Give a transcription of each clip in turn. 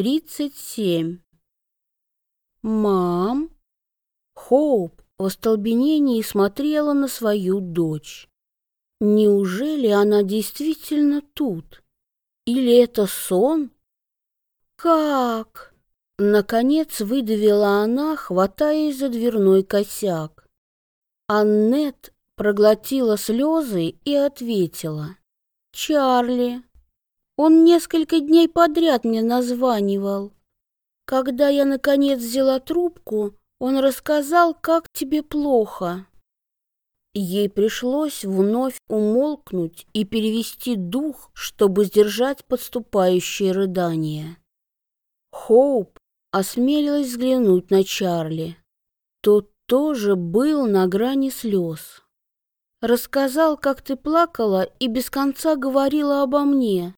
37. «Мам?» Хоуп в остолбенении смотрела на свою дочь. Неужели она действительно тут? Или это сон? «Как?» Наконец выдавила она, хватаясь за дверной косяк. Аннет проглотила слезы и ответила. «Чарли, он несколько дней подряд мне названивал. Когда я, наконец, взяла трубку, он рассказал, как тебе плохо. Ей пришлось вновь умолкнуть и перевести дух, чтобы сдержать подступающие рыдания. Хоуп осмелилась взглянуть на Чарли. Тот тоже был на грани слез. Рассказал, как ты плакала и без конца говорила обо мне.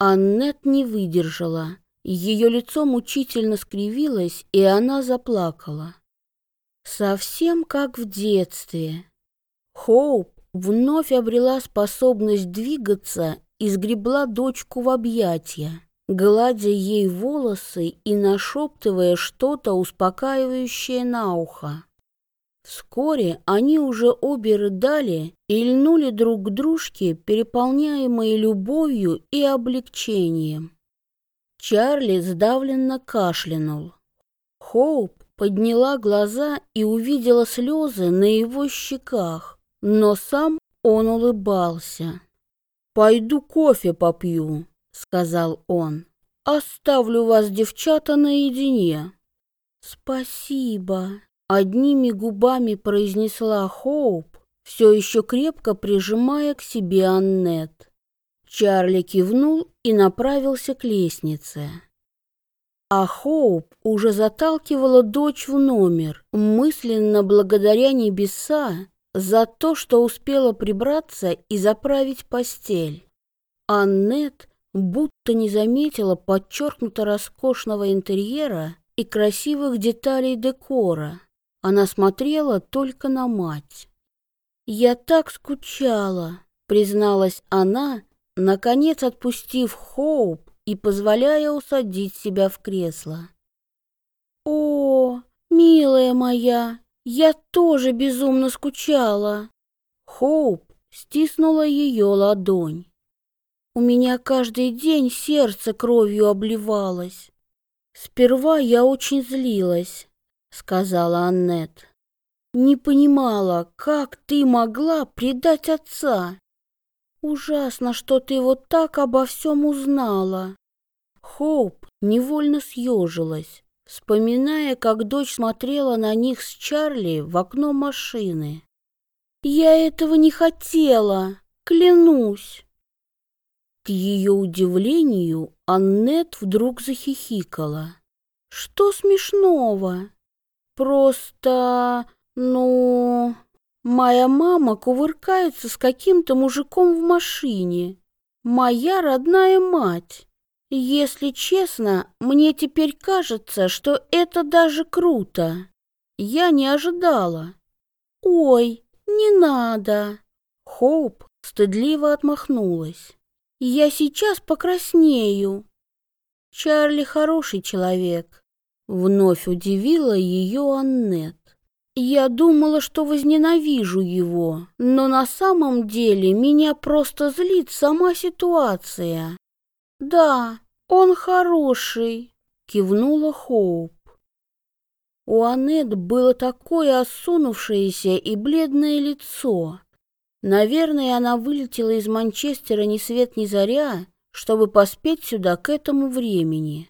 Аннет не выдержала. Ее лицо мучительно скривилось, и она заплакала. Совсем как в детстве. Хоуп вновь обрела способность двигаться и сгребла дочку в объятия, гладя ей волосы и нашептывая что-то успокаивающее на ухо. Вскоре они уже обе рыдали и льнули друг к дружке, переполняемые любовью и облегчением. Чарли сдавленно кашлянул. Хоуп подняла глаза и увидела слезы на его щеках, но сам он улыбался. «Пойду кофе попью», — сказал он. «Оставлю вас, девчата, наедине». «Спасибо», Одними губами произнесла Хоуп, все еще крепко прижимая к себе Аннет. Чарли кивнул и направился к лестнице. А Хоуп уже заталкивала дочь в номер, мысленно благодаря небеса за то, что успела прибраться и заправить постель. Аннет будто не заметила подчеркнуто роскошного интерьера и красивых деталей декора. Она смотрела только на мать. «Я так скучала», — призналась она, наконец отпустив Хоуп и позволяя усадить себя в кресло. «О, милая моя, я тоже безумно скучала!» Хоуп стиснула ее ладонь. У меня каждый день сердце кровью обливалось. Сперва я очень злилась, — сказала Аннет. «Не понимала, как ты могла предать отца. Ужасно, что ты вот так обо всем узнала». Хоуп невольно съежилась, вспоминая, как дочь смотрела на них с Чарли в окно машины. «Я этого не хотела, клянусь!» К ее удивлению Аннет вдруг захихикала. «Что смешного?» Просто, ну, моя мама кувыркается с каким-то мужиком в машине. Моя родная мать. Если честно, мне теперь кажется, что это даже круто. Я не ожидала. Ой, не надо. Хоуп стыдливо отмахнулась. Я сейчас покраснею. Чарли хороший человек. Вновь удивила ее Аннет. Я думала, что возненавижу его, но на самом деле меня просто злит сама ситуация. Да, он хороший, кивнула Хоуп. У Аннет было такое осунувшееся и бледное лицо. Наверное, она вылетела из Манчестера ни свет ни заря, чтобы поспеть сюда к этому времени.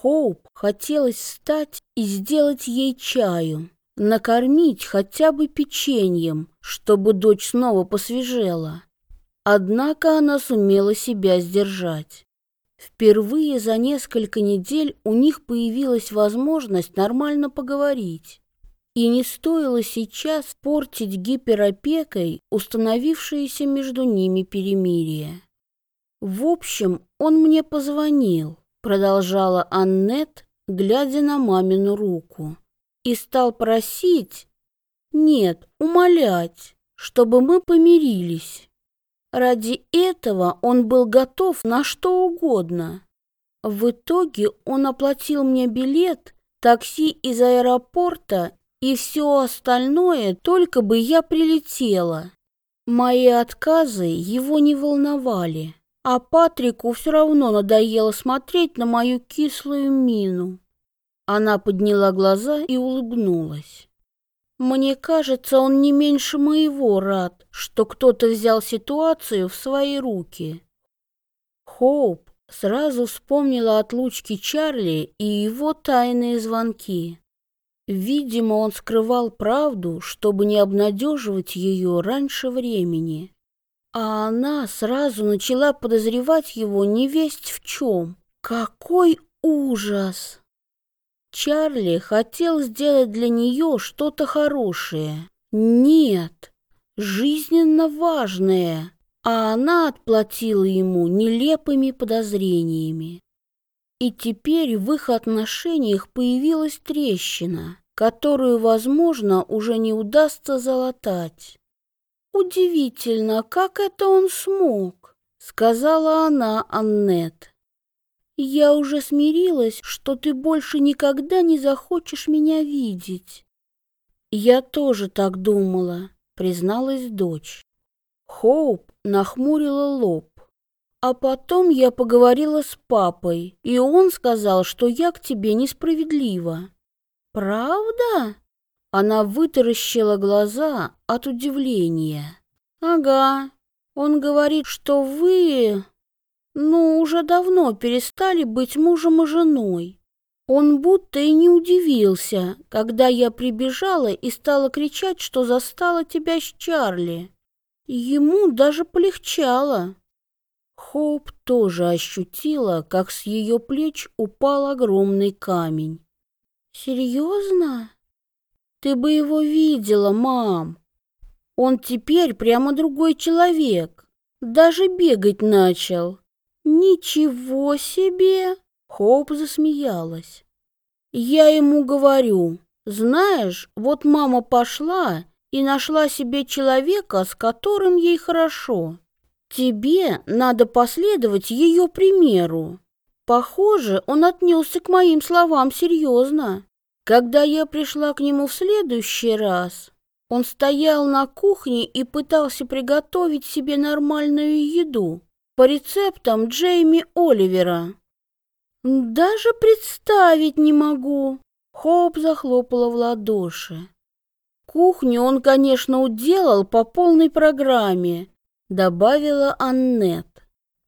Хоуп хотелось встать и сделать ей чаю, накормить хотя бы печеньем, чтобы дочь снова посвежела. Однако она сумела себя сдержать. Впервые за несколько недель у них появилась возможность нормально поговорить. И не стоило сейчас портить гиперопекой установившееся между ними перемирие. В общем, он мне позвонил продолжала Аннет, глядя на мамину руку, и стал просить, нет, умолять, чтобы мы помирились. Ради этого он был готов на что угодно. В итоге он оплатил мне билет, такси из аэропорта и все остальное, только бы я прилетела. Мои отказы его не волновали, а Патрику все равно надоело смотреть на мою кислую мину. Она подняла глаза и улыбнулась. Мне кажется, он не меньше моего рад, что кто-то взял ситуацию в свои руки. Хоуп сразу вспомнила отлучки Чарли и его тайные звонки. Видимо, он скрывал правду, чтобы не обнадеживать ее раньше времени. А она сразу начала подозревать его невесть в чем. Какой ужас! Чарли хотел сделать для нее что-то хорошее. Нет, жизненно важное, а она отплатила ему нелепыми подозрениями. И теперь в их отношениях появилась трещина, которую, возможно, уже не удастся залатать. «Удивительно, как это он смог», — сказала она Аннет. Я уже смирилась, что ты больше никогда не захочешь меня видеть. Я тоже так думала, призналась дочь. Хоуп нахмурила лоб. А потом я поговорила с папой, и он сказал, что я к тебе несправедлива. Правда? Она вытаращила глаза от удивления. Ага. Он говорит, что вы но уже давно перестали быть мужем и женой. Он будто и не удивился, когда я прибежала и стала кричать, что застала тебя с Чарли. Ему даже полегчало. Хоуп тоже ощутила, как с ее плеч упал огромный камень. «Серьезно? Ты бы его видела, мам. Он теперь прямо другой человек. Даже бегать начал. «Ничего себе!» — Хоуп засмеялась. «Я ему говорю, знаешь, вот мама пошла и нашла себе человека, с которым ей хорошо. Тебе надо последовать ее примеру». Похоже, он отнесся к моим словам серьезно. Когда я пришла к нему в следующий раз, он стоял на кухне и пытался приготовить себе нормальную еду по рецептам Джейми Оливера. Даже представить не могу. Хоуп захлопала в ладоши. Кухню он, конечно, уделал по полной программе, добавила Аннет.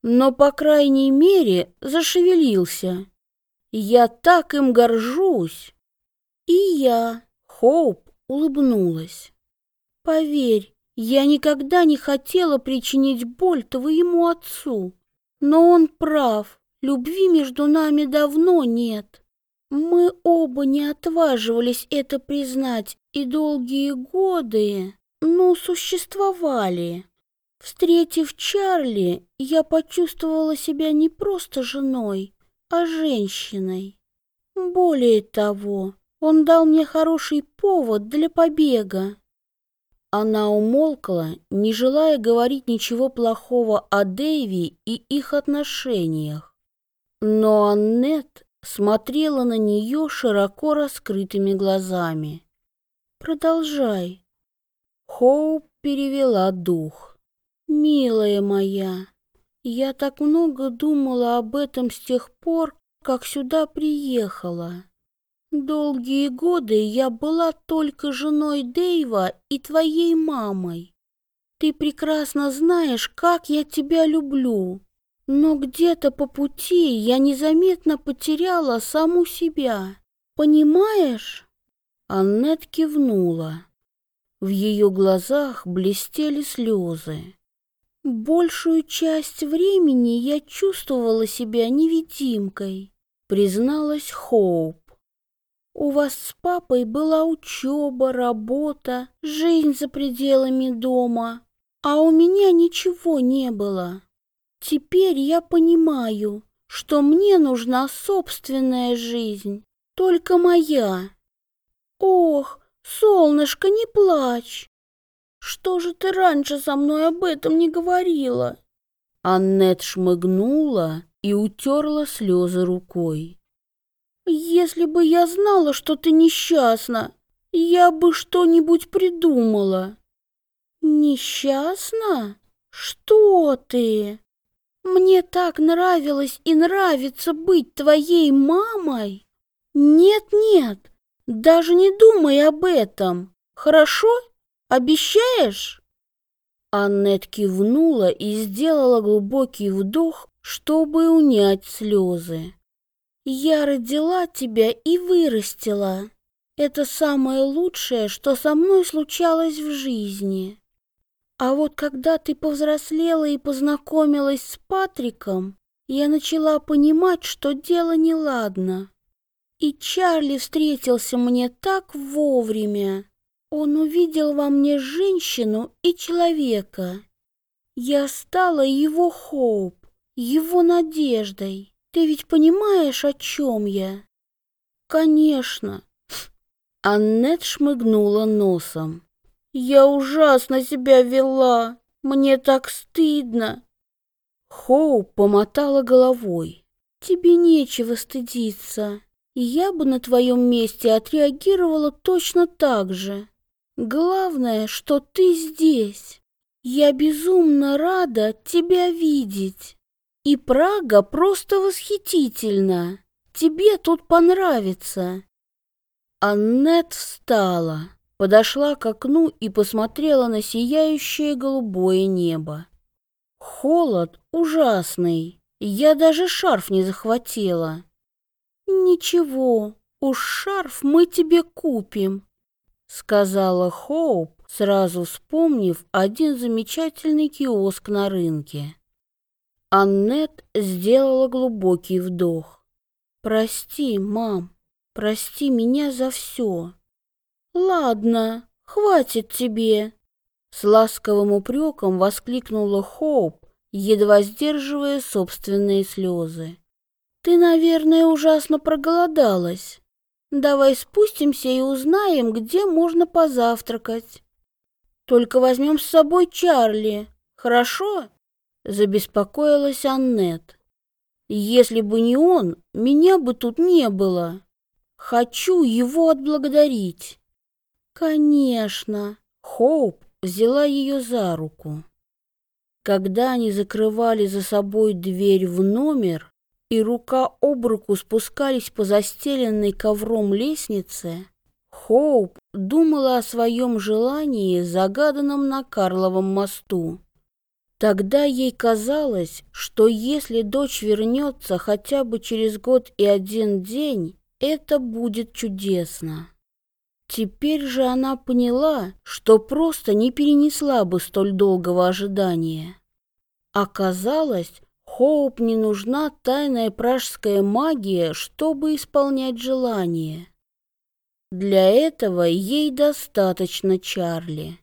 Но, по крайней мере, зашевелился. Я так им горжусь. И я, Хоуп, улыбнулась. Поверь, я никогда не хотела причинить боль твоему отцу, но он прав, любви между нами давно нет. Мы оба не отваживались это признать и долгие годы, ну, существовали. Встретив Чарли, я почувствовала себя не просто женой, а женщиной. Более того, он дал мне хороший повод для побега. Она умолкла, не желая говорить ничего плохого о Дэйви и их отношениях. Но Аннет смотрела на нее широко раскрытыми глазами. «Продолжай». Хоуп перевела дух. «Милая моя, я так много думала об этом с тех пор, как сюда приехала. Долгие годы я была только женой Дэйва и твоей мамой. Ты прекрасно знаешь, как я тебя люблю. Но где-то по пути я незаметно потеряла саму себя. Понимаешь? Аннет кивнула. В ее глазах блестели слезы. Большую часть времени я чувствовала себя невидимкой, призналась Хоуп. У вас с папой была учеба, работа, жизнь за пределами дома, а у меня ничего не было. Теперь я понимаю, что мне нужна собственная жизнь, только моя. Ох, солнышко, не плачь. Что же ты раньше со мной об этом не говорила? Аннет шмыгнула, и утерла слезы рукой. «Если бы я знала, что ты несчастна, я бы что-нибудь придумала». «Несчастна? Что ты? Мне так нравилось и нравится быть твоей мамой. Нет-нет, даже не думай об этом. Хорошо? Обещаешь?» Аннет кивнула и сделала глубокий вдох, чтобы унять слезы. «Я родила тебя и вырастила. Это самое лучшее, что со мной случалось в жизни. А вот когда ты повзрослела и познакомилась с Патриком, я начала понимать, что дело неладно. И Чарли встретился мне так вовремя. Он увидел во мне женщину и человека. Я стала его хоуп, его надеждой. Ты ведь понимаешь, о чем я? Конечно. Аннет шмыгнула носом. Я ужасно себя вела. Мне так стыдно. Хоуп помотала головой. Тебе нечего стыдиться. Я бы на твоем месте отреагировала точно так же. Главное, что ты здесь. Я безумно рада тебя видеть. И Прага просто восхитительна. Тебе тут понравится. Аннет встала, подошла к окну и посмотрела на сияющее голубое небо. Холод ужасный. Я даже шарф не захватила. Ничего, уж шарф мы тебе купим сказала Хоуп, сразу вспомнив один замечательный киоск на рынке. Аннет сделала глубокий вдох. «Прости, мам, прости меня за все». «Ладно, хватит тебе», — с ласковым упреком воскликнула Хоуп, едва сдерживая собственные слезы. «Ты, наверное, ужасно проголодалась». Давай спустимся и узнаем, где можно позавтракать. Только возьмем с собой Чарли, хорошо? Забеспокоилась Аннет. Если бы не он, меня бы тут не было. Хочу его отблагодарить. Конечно. Хоуп взяла ее за руку. Когда они закрывали за собой дверь в номер, и рука об руку спускались по застеленной ковром лестнице, Хоуп думала о своем желании, загаданном на Карловом мосту. Тогда ей казалось, что если дочь вернется хотя бы через год и один день, это будет чудесно. Теперь же она поняла, что просто не перенесла бы столь долгого ожидания. Оказалось, Хоуп не нужна тайная пражская магия, чтобы исполнять желания. Для этого ей достаточно Чарли.